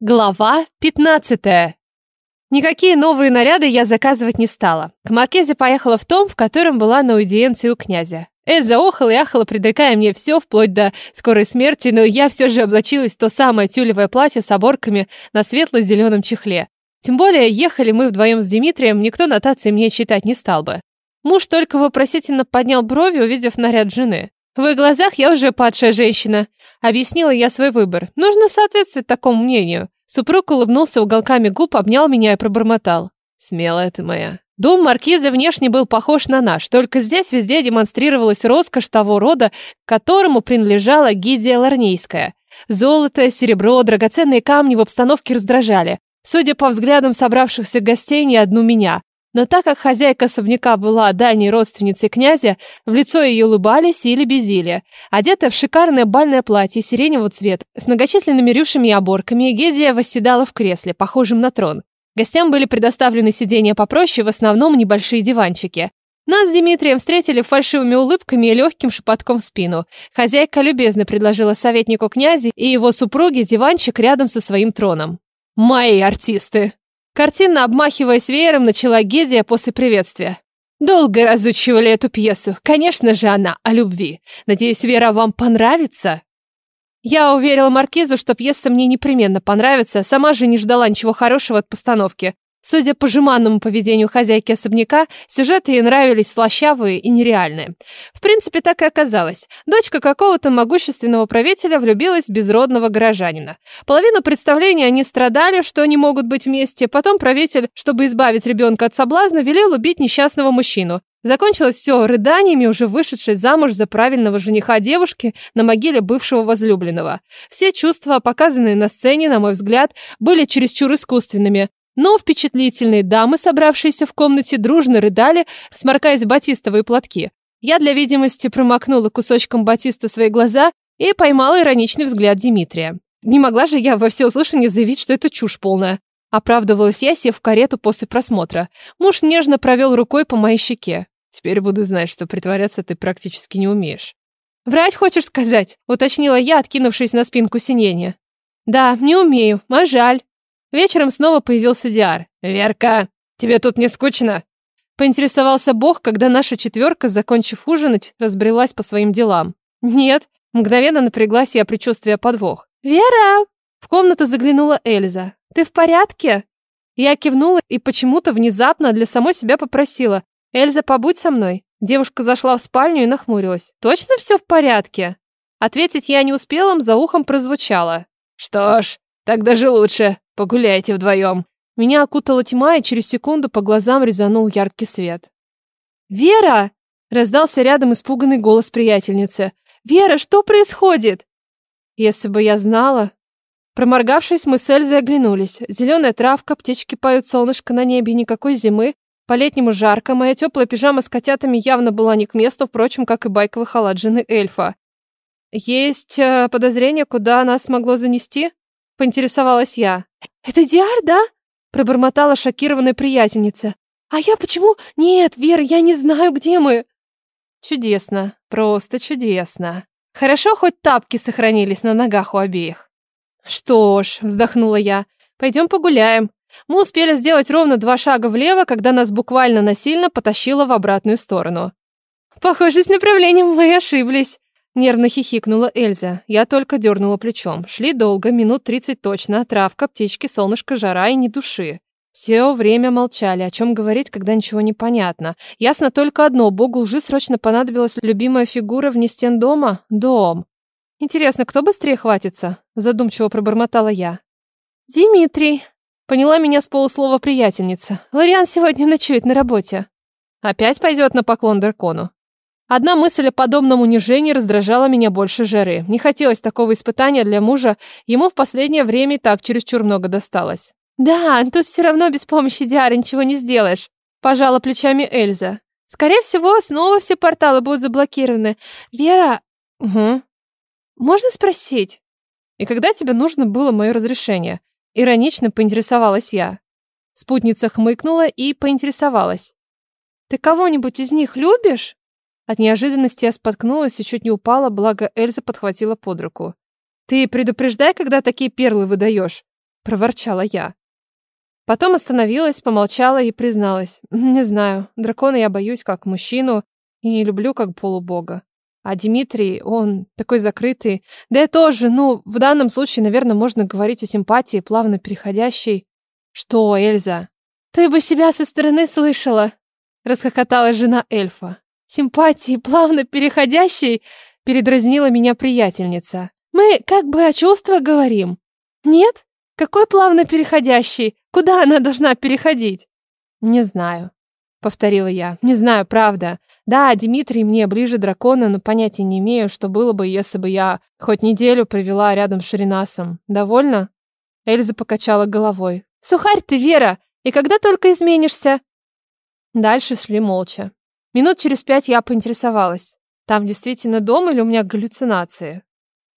Глава 15. Никакие новые наряды я заказывать не стала. К Маркезе поехала в том, в котором была на аудиенции у князя. Эльза охала и ахала, предрекая мне все, вплоть до скорой смерти, но я все же облачилась в то самое тюлевое платье с оборками на светло-зеленом чехле. Тем более, ехали мы вдвоем с Дмитрием, никто нотации мне читать не стал бы. Муж только вопросительно поднял брови, увидев наряд жены. В их глазах я уже падшая женщина. Объяснила я свой выбор. Нужно соответствовать такому мнению. Супруг улыбнулся уголками губ, обнял меня и пробормотал. Смелая ты моя. Дом маркиза внешне был похож на наш, только здесь везде демонстрировалась роскошь того рода, которому принадлежала Гидия Ларнейская. Золото, серебро, драгоценные камни в обстановке раздражали. Судя по взглядам собравшихся гостей, не одну меня. Но так как хозяйка особняка была дальней родственницей князя, в лицо ее улыбались или безили. Одетая в шикарное бальное платье сиреневого цвета, с многочисленными рюшами и оборками, Гедия восседала в кресле, похожем на трон. Гостям были предоставлены сиденья попроще, в основном небольшие диванчики. Нас с Дмитрием встретили фальшивыми улыбками и легким шепотком в спину. Хозяйка любезно предложила советнику князя и его супруге диванчик рядом со своим троном. «Мои артисты!» Картинно обмахиваясь веером, начала Гедия после приветствия. Долго разучивали эту пьесу. Конечно же, она о любви. Надеюсь, Вера, вам понравится? Я уверила Маркизу, что пьеса мне непременно понравится, сама же не ждала ничего хорошего от постановки. Судя по жеманному поведению хозяйки особняка, сюжеты ей нравились слащавые и нереальные. В принципе, так и оказалось. Дочка какого-то могущественного правителя влюбилась в безродного горожанина. Половину представления они страдали, что они могут быть вместе, потом правитель, чтобы избавить ребенка от соблазна, велел убить несчастного мужчину. Закончилось все рыданиями, уже вышедшей замуж за правильного жениха девушки на могиле бывшего возлюбленного. Все чувства, показанные на сцене, на мой взгляд, были чересчур искусственными. Но впечатлительные дамы, собравшиеся в комнате, дружно рыдали, сморкаясь в батистовые платки. Я для видимости промокнула кусочком батиста свои глаза и поймала ироничный взгляд Дмитрия. Не могла же я во всеуслышание заявить, что это чушь полная. Оправдывалась я, сев в карету после просмотра. Муж нежно провел рукой по моей щеке. Теперь буду знать, что притворяться ты практически не умеешь. «Врать хочешь сказать?» — уточнила я, откинувшись на спинку сиденья. «Да, не умею, а жаль». Вечером снова появился Диар. «Верка, тебе тут не скучно?» Поинтересовался Бог, когда наша четверка, закончив ужинать, разбрелась по своим делам. «Нет». Мгновенно напряглась я предчувствия подвох. «Вера!» В комнату заглянула Эльза. «Ты в порядке?» Я кивнула и почему-то внезапно для самой себя попросила. «Эльза, побудь со мной». Девушка зашла в спальню и нахмурилась. «Точно все в порядке?» Ответить я не успела, за ухом прозвучало. «Что ж, так даже лучше. Погуляйте вдвоем. Меня окутала тьма, и через секунду по глазам резанул яркий свет. «Вера!» — раздался рядом испуганный голос приятельницы. «Вера, что происходит?» Если бы я знала... Проморгавшись, мы с Эльзой оглянулись. Зеленая травка, птички поют, солнышко на небе, никакой зимы. По-летнему жарко, моя теплая пижама с котятами явно была не к месту, впрочем, как и байковый халат жены эльфа. «Есть э, подозрение, куда нас могло занести?» — поинтересовалась я. «Это Диар, да?» – пробормотала шокированная приятельница. «А я почему? Нет, Вера, я не знаю, где мы». Чудесно, просто чудесно. Хорошо, хоть тапки сохранились на ногах у обеих. Что ж, вздохнула я, пойдем погуляем. Мы успели сделать ровно два шага влево, когда нас буквально насильно потащило в обратную сторону. Похоже, с направлением мы ошиблись. Нервно хихикнула Эльза. Я только дернула плечом. Шли долго, минут тридцать точно. Травка, птички, солнышко, жара и ни души. Все время молчали, о чем говорить, когда ничего не понятно. Ясно только одно, богу лжи срочно понадобилась любимая фигура вне стен дома. Дом. Интересно, кто быстрее хватится? Задумчиво пробормотала я. Дмитрий. Поняла меня с полуслова приятельница. Лариан сегодня ночует на работе. Опять пойдет на поклон дракону. Одна мысль о подобном унижении раздражала меня больше жары. Не хотелось такого испытания для мужа, ему в последнее время и так чересчур много досталось. «Да, тут все равно без помощи Диары ничего не сделаешь», – пожала плечами Эльза. «Скорее всего, снова все порталы будут заблокированы. Вера...» «Угу». «Можно спросить?» «И когда тебе нужно было мое разрешение?» Иронично поинтересовалась я. Спутница хмыкнула и поинтересовалась. «Ты кого-нибудь из них любишь?» От неожиданности я споткнулась и чуть не упала, благо Эльза подхватила под руку. «Ты предупреждай, когда такие перлы выдаешь», проворчала я. Потом остановилась, помолчала и призналась. Не знаю, дракона я боюсь как мужчину и не люблю как полубога. А Дмитрий, он такой закрытый. Да я тоже, ну, в данном случае, наверное, можно говорить о симпатии, плавно переходящей. Что, Эльза? Ты бы себя со стороны слышала, расхохоталась жена эльфа. Симпатии, плавно переходящей, передразнила меня приятельница. Мы как бы о чувствах говорим. Нет? Какой плавно переходящий? Куда она должна переходить? Не знаю, повторила я. Не знаю, правда. Да, Дмитрий мне ближе дракона, но понятия не имею, что было бы, если бы я хоть неделю провела рядом с Ширинасом. Довольно? Эльза покачала головой. Сухарь ты, Вера, и когда только изменишься? Дальше шли молча. Минут через пять я поинтересовалась. Там действительно дом или у меня галлюцинации?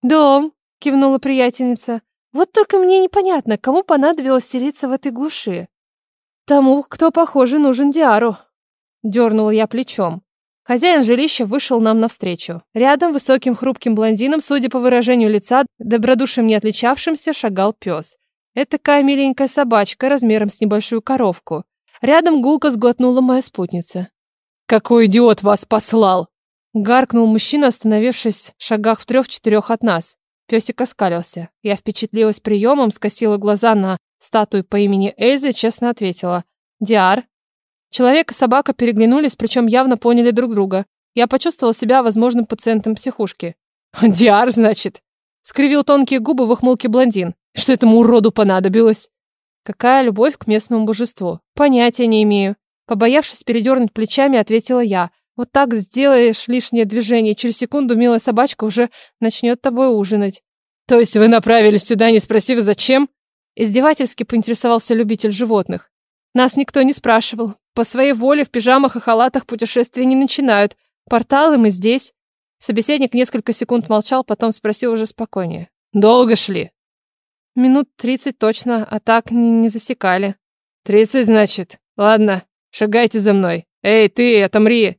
Дом, кивнула приятельница. Вот только мне непонятно, кому понадобилось селиться в этой глуши. Тому, кто, похоже, нужен Диару. Дернула я плечом. Хозяин жилища вышел нам навстречу. Рядом, высоким хрупким блондином, судя по выражению лица, добродушием не отличавшимся, шагал пес. Это такая миленькая собачка размером с небольшую коровку. Рядом гулко сглотнула моя спутница. «Какой идиот вас послал!» Гаркнул мужчина, остановившись в шагах в трех-четырех от нас. Песик оскалился. Я впечатлилась приемом, скосила глаза на статую по имени Эльзы, честно ответила. «Диар». Человек и собака переглянулись, причем явно поняли друг друга. Я почувствовала себя возможным пациентом психушки. «Диар, значит?» Скривил тонкие губы в ухмылке блондин. «Что этому уроду понадобилось?» Какая любовь к местному божеству? Понятия не имею. Побоявшись передернуть плечами, ответила я. Вот так сделаешь лишнее движение, через секунду милая собачка уже начнет тобой ужинать. То есть вы направились сюда, не спросив, зачем? Издевательски поинтересовался любитель животных. Нас никто не спрашивал. По своей воле в пижамах и халатах путешествия не начинают. Порталы мы здесь. Собеседник несколько секунд молчал, потом спросил уже спокойнее. Долго шли? Минут тридцать точно, а так не засекали. Тридцать, значит. Ладно, шагайте за мной. Эй, ты, отомри.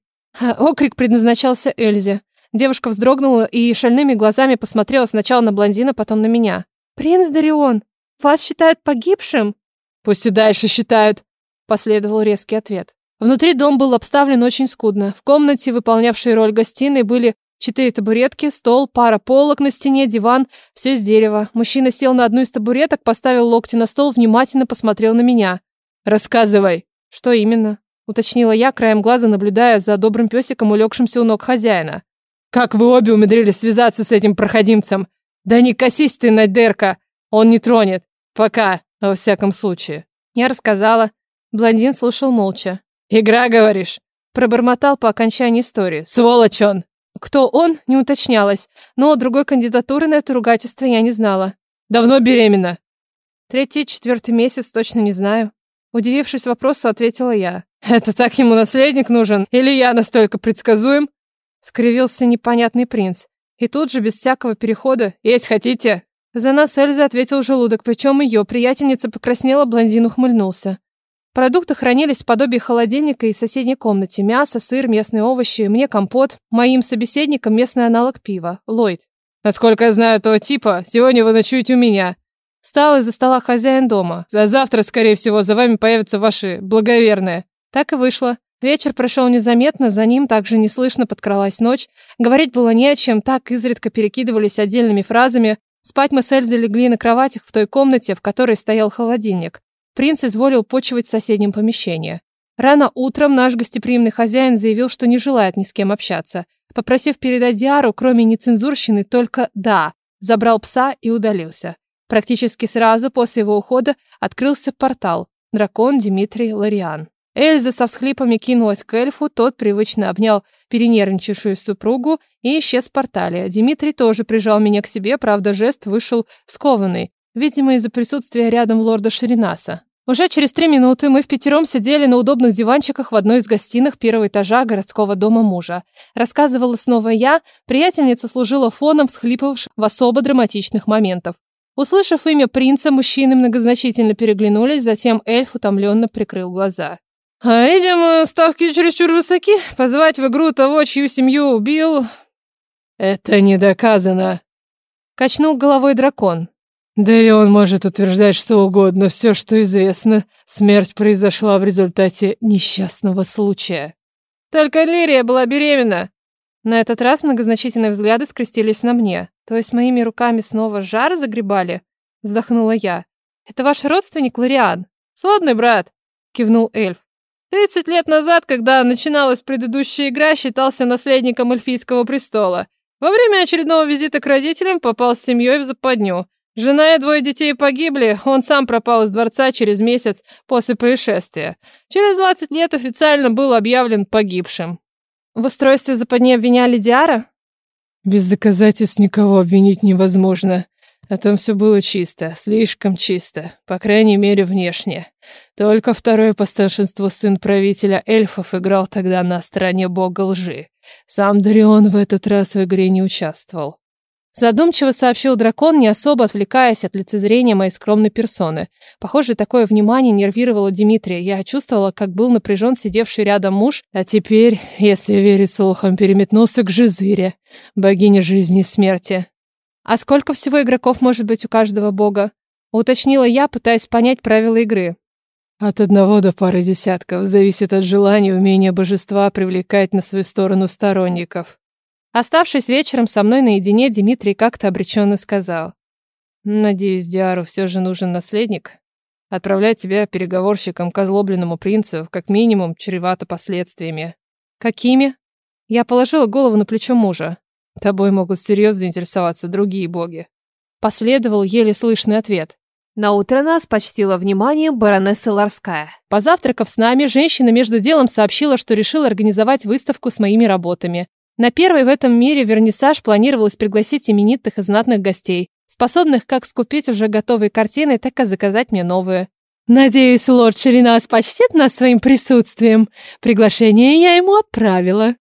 Окрик предназначался Эльзе. Девушка вздрогнула и шальными глазами посмотрела сначала на блондина, потом на меня. «Принц Дарион, вас считают погибшим?» «Пусть и дальше считают», — последовал резкий ответ. Внутри дом был обставлен очень скудно. В комнате, выполнявшей роль гостиной, были четыре табуретки, стол, пара полок на стене, диван, все из дерева. Мужчина сел на одну из табуреток, поставил локти на стол, внимательно посмотрел на меня. «Рассказывай». «Что именно?» уточнила я, краем глаза наблюдая за добрым песиком, улегшимся у ног хозяина. «Как вы обе умудрились связаться с этим проходимцем? Да не косись ты, Надерка! Он не тронет. Пока, во всяком случае». Я рассказала. Блондин слушал молча. «Игра, говоришь?» Пробормотал по окончании истории. «Сволочь он!» Кто он, не уточнялось, но другой кандидатуры на это ругательство я не знала. «Давно беременна?» Третий, четвертый месяц, точно не знаю. Удивившись вопросу, ответила я. «Это так ему наследник нужен? Или я настолько предсказуем?» Скривился непонятный принц. И тут же, без всякого перехода, «Есть хотите?» За нас Эльза ответил желудок, причем ее приятельница покраснела, блондин ухмыльнулся. Продукты хранились в подобии холодильника и соседней комнате. Мясо, сыр, местные овощи, мне компот. Моим собеседникам местный аналог пива. Ллойд. Насколько я знаю этого типа, сегодня вы ночуете у меня. Встал из-за стола хозяин дома. За завтра, скорее всего, за вами появятся ваши благоверные. Так и вышло. Вечер прошел незаметно, за ним также неслышно подкралась ночь. Говорить было не о чем, так изредка перекидывались отдельными фразами. Спать мы с Эльзой легли на кроватях в той комнате, в которой стоял холодильник. Принц изволил почивать в соседнем помещении. Рано утром наш гостеприимный хозяин заявил, что не желает ни с кем общаться. Попросив передать Диару, кроме нецензурщины, только «да», забрал пса и удалился. Практически сразу после его ухода открылся портал. Дракон Дмитрий Лариан. Эльза со всхлипами кинулась к эльфу, тот привычно обнял перенервничавшую супругу и исчез в портале. Дмитрий тоже прижал меня к себе, правда, жест вышел скованный, видимо, из-за присутствия рядом лорда Ширинаса. Уже через три минуты мы в пятером сидели на удобных диванчиках в одной из гостиных первого этажа городского дома мужа. Рассказывала снова я, приятельница служила фоном всхлипывавших в особо драматичных моментов. Услышав имя принца, мужчины многозначительно переглянулись, затем эльф утомленно прикрыл глаза. А, видимо, ставки чересчур высоки. Позвать в игру того, чью семью убил... Это не доказано. Качнул головой дракон. Да и он может утверждать что угодно, все, что известно. Смерть произошла в результате несчастного случая. Только Лирия была беременна. На этот раз многозначительные взгляды скрестились на мне. То есть моими руками снова жар загребали? Вздохнула я. Это ваш родственник Лориан? Сводный брат, кивнул эльф. Тридцать лет назад, когда начиналась предыдущая игра, считался наследником эльфийского престола. Во время очередного визита к родителям попал с семьей в западню. Жена и двое детей погибли, он сам пропал из дворца через месяц после происшествия. Через 20 лет официально был объявлен погибшим. В устройстве западни обвиняли Диара? Без доказательств никого обвинить невозможно. А там все было чисто, слишком чисто, по крайней мере внешне. Только второй по старшинству сын правителя эльфов играл тогда на стороне бога лжи. Сам Дарион в этот раз в игре не участвовал. Задумчиво сообщил дракон, не особо отвлекаясь от лицезрения моей скромной персоны. Похоже, такое внимание нервировало Дмитрия. Я чувствовала, как был напряжен сидевший рядом муж, а теперь, если верить слухам, переметнулся к Жизыре, богине жизни и смерти. «А сколько всего игроков может быть у каждого бога?» Уточнила я, пытаясь понять правила игры. От одного до пары десятков. Зависит от желания и умения божества привлекать на свою сторону сторонников. Оставшись вечером со мной наедине, Дмитрий как-то обреченно сказал. «Надеюсь, Диару все же нужен наследник. Отправлять тебя переговорщиком к озлобленному принцу, как минимум, чревато последствиями». «Какими?» Я положила голову на плечо мужа. «Тобой могут серьезно заинтересоваться другие боги». Последовал еле слышный ответ. На утро нас почтила вниманием баронесса Ларская. Позавтракав с нами, женщина между делом сообщила, что решила организовать выставку с моими работами. На первый в этом мире вернисаж планировалось пригласить именитых и знатных гостей, способных как скупить уже готовые картины, так и заказать мне новые. Надеюсь, лорд Шеринас почтит нас своим присутствием. Приглашение я ему отправила.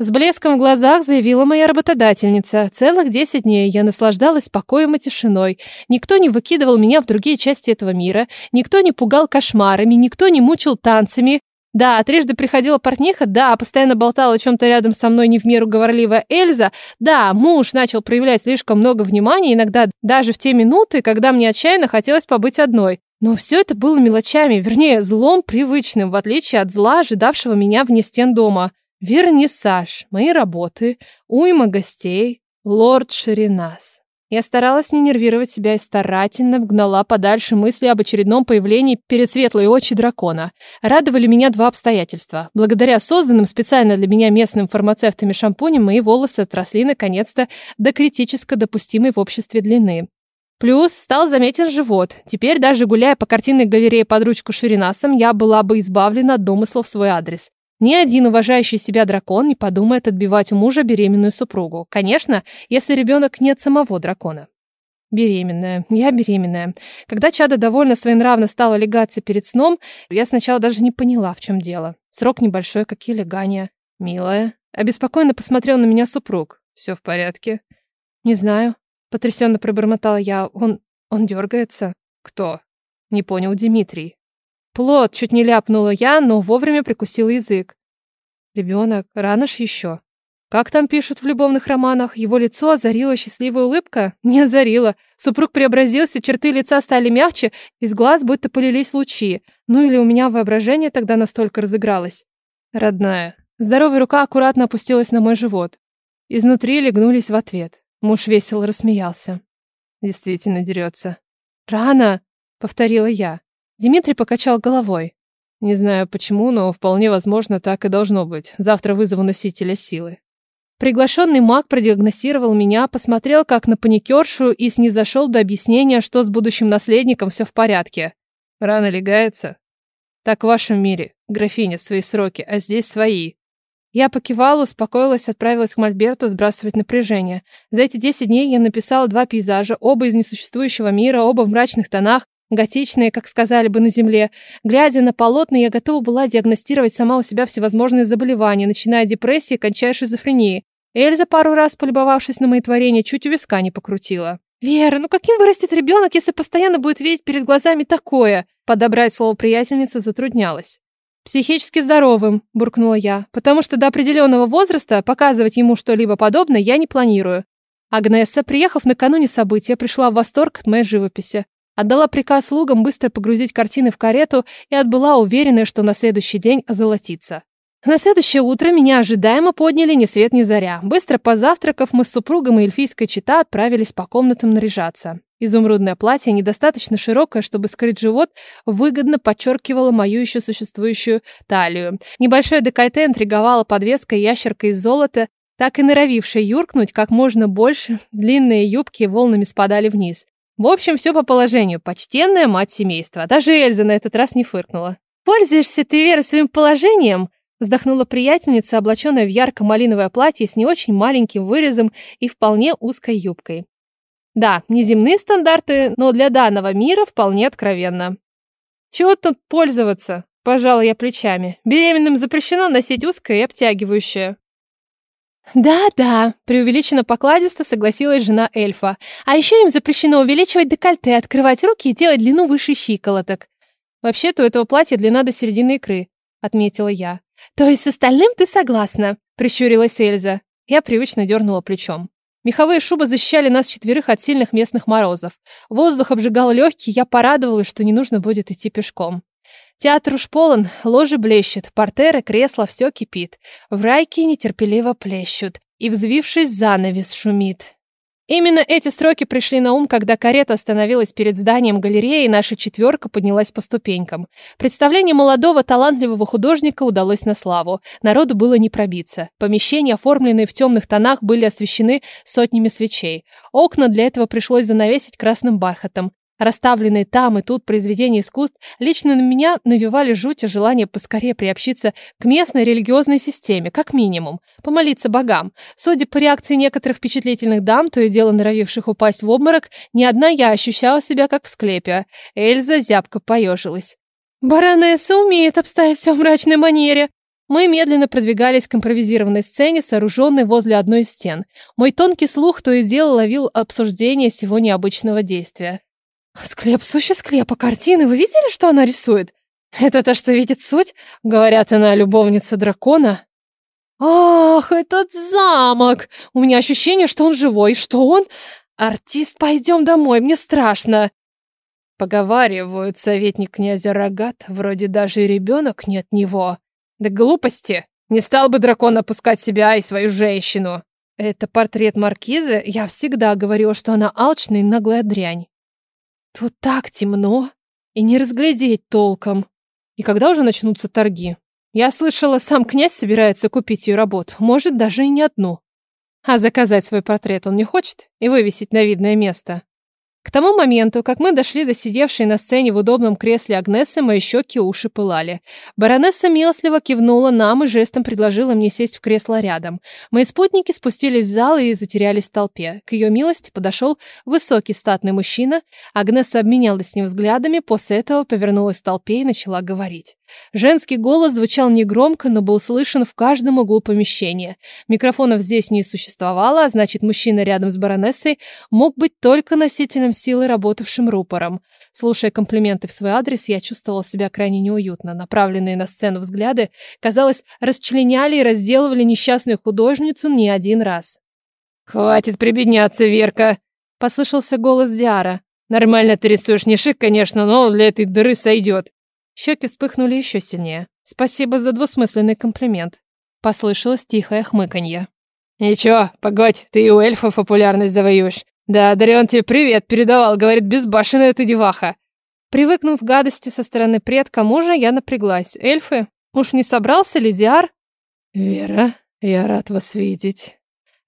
С блеском в глазах заявила моя работодательница. Целых десять дней я наслаждалась покоем и тишиной. Никто не выкидывал меня в другие части этого мира, никто не пугал кошмарами, никто не мучил танцами, да, трижды приходила портниха, да, постоянно болтала о чем-то рядом со мной не в меру говорливая Эльза, да, муж начал проявлять слишком много внимания, иногда даже в те минуты, когда мне отчаянно хотелось побыть одной. Но все это было мелочами, вернее, злом привычным, в отличие от зла, ожидавшего меня вне стен дома. Вернисаж, мои работы, уйма гостей, лорд Ширинас. Я старалась не нервировать себя и старательно гнала подальше мысли об очередном появлении перед светлой очи дракона. Радовали меня два обстоятельства. Благодаря созданным специально для меня местным фармацевтами шампуням мои волосы отросли наконец-то до критически допустимой в обществе длины. Плюс стал заметен живот. Теперь, даже гуляя по картинной галерее под ручку Ширинасом, я была бы избавлена от домыслов в свой адрес. Ни один уважающий себя дракон не подумает отбивать у мужа беременную супругу. Конечно, если ребенок нет самого дракона. Беременная. Я беременная. Когда Чада довольно своенравно стала легаться перед сном, я сначала даже не поняла, в чем дело. Срок небольшой, какие легания. Милая. Обеспокоенно посмотрел на меня супруг. Все в порядке? Не знаю. Потрясенно пробормотала я. Он... он дергается. Кто? Не понял Дмитрий. Плод, чуть не ляпнула я, но вовремя прикусила язык. Ребенок, рано ж еще. Как там пишут в любовных романах, его лицо озарила счастливая улыбка? Не озарила. Супруг преобразился, черты лица стали мягче, из глаз будто полились лучи. Ну или у меня воображение тогда настолько разыгралось. Родная. Здоровая рука аккуратно опустилась на мой живот. Изнутри легнулись в ответ. Муж весело рассмеялся. Действительно дерется. «Рано!» — повторила я. Дмитрий покачал головой. Не знаю почему, но вполне возможно так и должно быть. Завтра вызову носителя силы. Приглашенный маг продиагностировал меня, посмотрел как на паникершу и снизошел до объяснения, что с будущим наследником все в порядке. Рано легается. Так в вашем мире. Графиня, свои сроки, а здесь свои. Я покивала, успокоилась, отправилась к Мольберту сбрасывать напряжение. За эти 10 дней я написала два пейзажа, оба из несуществующего мира, оба в мрачных тонах, готичные, как сказали бы на земле. Глядя на полотна, я готова была диагностировать сама у себя всевозможные заболевания, начиная депрессии, кончая шизофренией. Эльза, пару раз полюбовавшись на мои творения, чуть у виска не покрутила. «Вера, ну каким вырастет ребенок, если постоянно будет видеть перед глазами такое?» Подобрать слово приятельница затруднялась. «Психически здоровым», – буркнула я, «потому что до определенного возраста показывать ему что-либо подобное я не планирую. Агнесса, приехав накануне события, пришла в восторг от моей живописи. Отдала приказ слугам быстро погрузить картины в карету и отбыла уверенная, что на следующий день озолотится. На следующее утро меня ожидаемо подняли ни свет ни заря. Быстро позавтракав, мы с супругом и эльфийской чита отправились по комнатам наряжаться. Изумрудное платье, недостаточно широкое, чтобы скрыть живот, выгодно подчеркивало мою еще существующую талию. Небольшое декольте интриговало подвеской ящерка из золота, так и норовившая юркнуть как можно больше, длинные юбки волнами спадали вниз. В общем, все по положению. Почтенная мать семейства. Даже Эльза на этот раз не фыркнула. «Пользуешься ты, Вера, своим положением?» Вздохнула приятельница, облаченная в ярко-малиновое платье с не очень маленьким вырезом и вполне узкой юбкой. Да, неземные стандарты, но для данного мира вполне откровенно. Чего тут пользоваться? Пожала я плечами. Беременным запрещено носить узкое и обтягивающее. «Да-да», — преувеличенно покладисто согласилась жена эльфа. «А еще им запрещено увеличивать декольте, открывать руки и делать длину выше щиколоток». «Вообще-то у этого платья длина до середины икры», — отметила я. «То есть с остальным ты согласна?» — прищурилась Эльза. Я привычно дернула плечом. Меховые шубы защищали нас четверых от сильных местных морозов. Воздух обжигал легкие, я порадовалась, что не нужно будет идти пешком. Театр уж полон, ложи блещут, портеры, кресла, все кипит. В райке нетерпеливо плещут, и, взвившись, занавес шумит. Именно эти строки пришли на ум, когда карета остановилась перед зданием галереи, и наша четверка поднялась по ступенькам. Представление молодого талантливого художника удалось на славу. Народу было не пробиться. Помещения, оформленные в темных тонах, были освещены сотнями свечей. Окна для этого пришлось занавесить красным бархатом. Расставленные там и тут произведения искусств лично на меня навевали жуть и желание поскорее приобщиться к местной религиозной системе, как минимум, помолиться богам. Судя по реакции некоторых впечатлительных дам, то и дело норовивших упасть в обморок, ни одна я ощущала себя как в склепе. Эльза зябко поежилась. «Баронесса умеет обставить все в мрачной манере», мы медленно продвигались к импровизированной сцене, сооруженной возле одной из стен. Мой тонкий слух то и дело ловил обсуждение всего необычного действия. Склеп сущий склеп, а картины, вы видели, что она рисует? Это то, что видит суть? Говорят, она любовница дракона. Ах, этот замок! У меня ощущение, что он живой, что он... Артист, пойдем домой, мне страшно. Поговаривают, советник князя Рогат, вроде даже и ребенок не от него. Да глупости! Не стал бы дракон опускать себя и свою женщину. Это портрет маркизы? Я всегда говорила, что она алчная и наглая дрянь. Тут так темно, и не разглядеть толком. И когда уже начнутся торги? Я слышала, сам князь собирается купить ее работу, может, даже и не одну. А заказать свой портрет он не хочет и вывесить на видное место. К тому моменту, как мы дошли до сидевшей на сцене в удобном кресле Агнесы, мои щеки и уши пылали. Баронесса милостливо кивнула нам и жестом предложила мне сесть в кресло рядом. Мои спутники спустились в зал и затерялись в толпе. К ее милости подошел высокий статный мужчина. Агнеса обменялась с ним взглядами, после этого повернулась в толпе и начала говорить. Женский голос звучал негромко, но был слышен в каждом углу помещения. Микрофонов здесь не существовало, а значит, мужчина рядом с баронессой мог быть только носителем силы, работавшим рупором. Слушая комплименты в свой адрес, я чувствовала себя крайне неуютно. Направленные на сцену взгляды, казалось, расчленяли и разделывали несчастную художницу не один раз. «Хватит прибедняться, Верка!» — послышался голос Диара. «Нормально ты рисуешь, не шик, конечно, но для этой дыры сойдет. Щеки вспыхнули еще сильнее. Спасибо за двусмысленный комплимент. Послышалось тихое хмыканье. «Ничего, погодь, ты и у эльфов популярность завоюешь. Да, Дарион тебе привет передавал, говорит, безбашенная ты деваха». Привыкнув к гадости со стороны предка мужа, я напряглась. Эльфы? Уж не собрался ли Диар? «Вера, я рад вас видеть».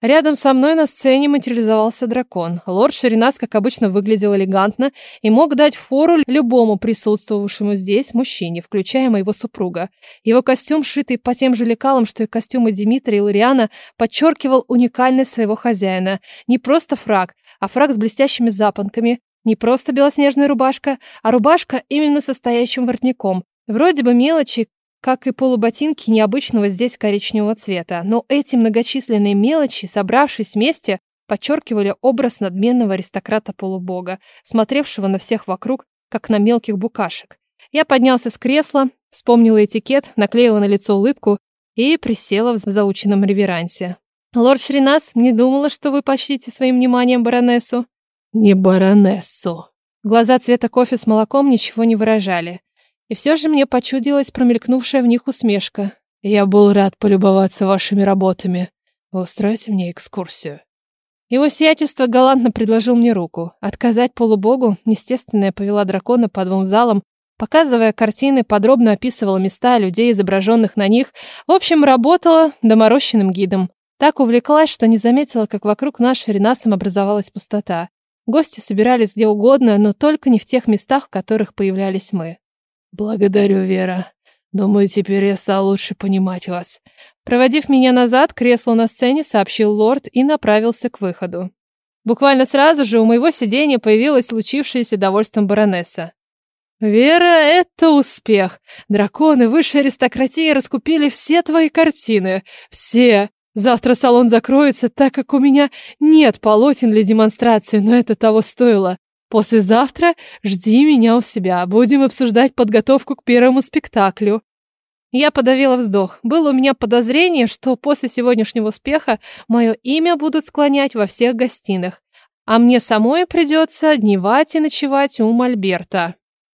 Рядом со мной на сцене материализовался дракон. Лорд Ширинас, как обычно, выглядел элегантно и мог дать фору любому присутствовавшему здесь мужчине, включая моего супруга. Его костюм, шитый по тем же лекалам, что и костюмы Димитрия и Лориана, подчеркивал уникальность своего хозяина. Не просто фраг, а фраг с блестящими запонками. Не просто белоснежная рубашка, а рубашка именно состоящим воротником. Вроде бы мелочи, как и полуботинки необычного здесь коричневого цвета. Но эти многочисленные мелочи, собравшись вместе, подчеркивали образ надменного аристократа-полубога, смотревшего на всех вокруг, как на мелких букашек. Я поднялся с кресла, вспомнила этикет, наклеила на лицо улыбку и присела в заученном реверансе. Лорд Шринас, не думала, что вы почтите своим вниманием баронессу. Не баронессу. Глаза цвета кофе с молоком ничего не выражали. И все же мне почудилась промелькнувшая в них усмешка. Я был рад полюбоваться вашими работами. Устройте мне экскурсию. Его сиятельство галантно предложил мне руку. Отказать полубогу, естественно, я повела дракона по двум залам, показывая картины, подробно описывала места, людей, изображенных на них. В общем, работала доморощенным гидом. Так увлеклась, что не заметила, как вокруг нас ширинасом образовалась пустота. Гости собирались где угодно, но только не в тех местах, в которых появлялись мы. «Благодарю, Вера. Думаю, теперь я стал лучше понимать вас». Проводив меня назад, кресло на сцене сообщил лорд и направился к выходу. Буквально сразу же у моего сидения появилась случившееся довольством баронесса. «Вера, это успех. Драконы высшей аристократии раскупили все твои картины. Все. Завтра салон закроется, так как у меня нет полотен для демонстрации, но это того стоило. Послезавтра жди меня у себя. Будем обсуждать подготовку к первому спектаклю. Я подавила вздох. Было у меня подозрение, что после сегодняшнего успеха мое имя будут склонять во всех гостиных, а мне самой придется дневать и ночевать у Мольберта.